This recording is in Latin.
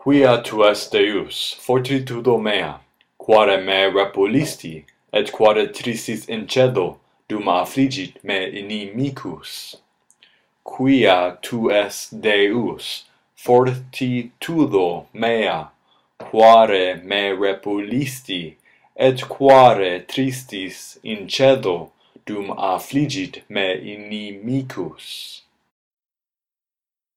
Quia tu est Deus, fortitudo mea, quare me repulisti, et quare tristis in cedo, dum affligit me inimicus. Quia tu est Deus, fortitudo mea, quare me repulisti, et quare tristis in cedo, dum affligit me inimicus.